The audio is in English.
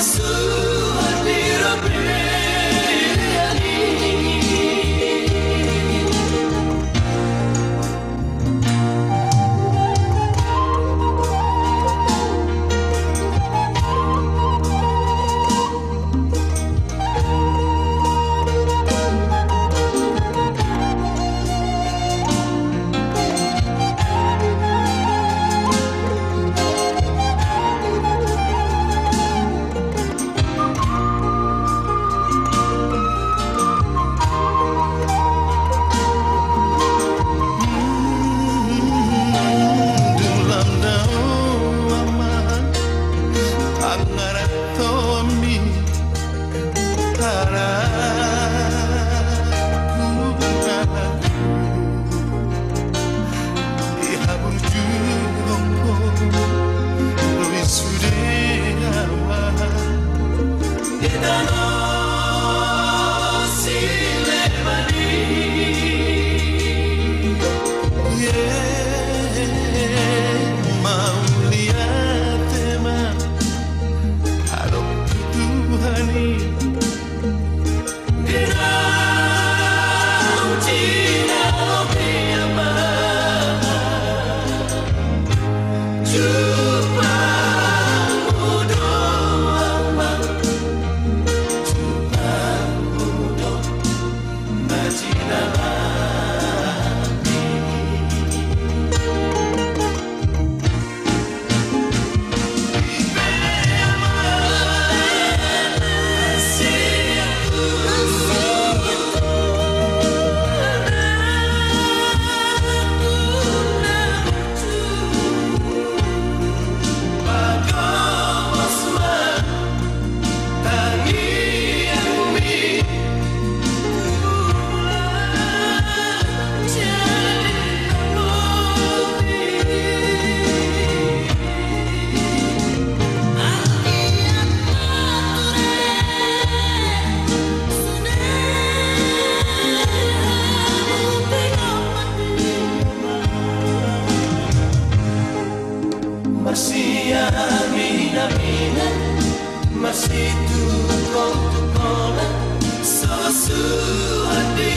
sul. corazón. Masih mina mina, Masih tukang tukangan Sesuatu di